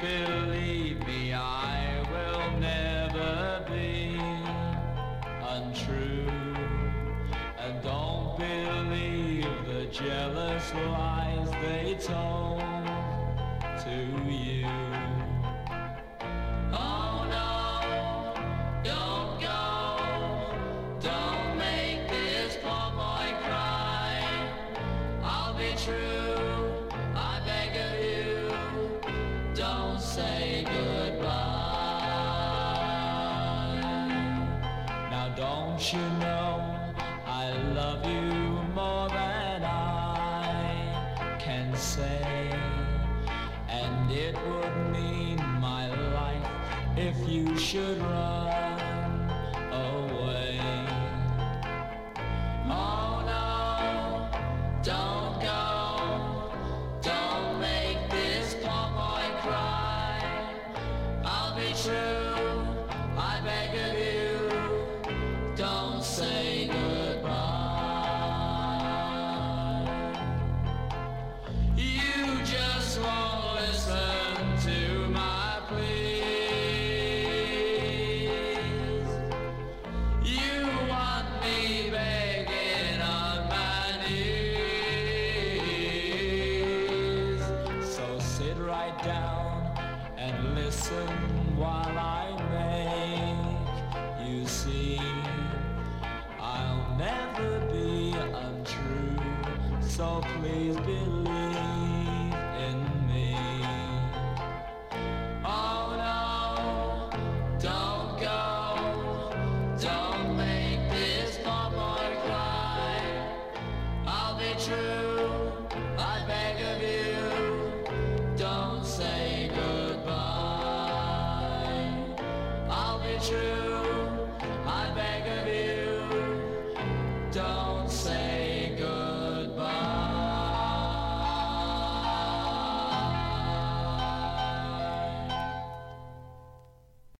believe me, I will never be untrue. And don't believe the jealous lies they told to you. true. Say goodbye. Now don't you know I love you more than I can say And it would mean my life if you should run true, I beg of you Don't say goodbye. You just won't listen to my pleas. You want me begging on my knees. So sit right down and listen while I make you see. I'll never be untrue So please believe true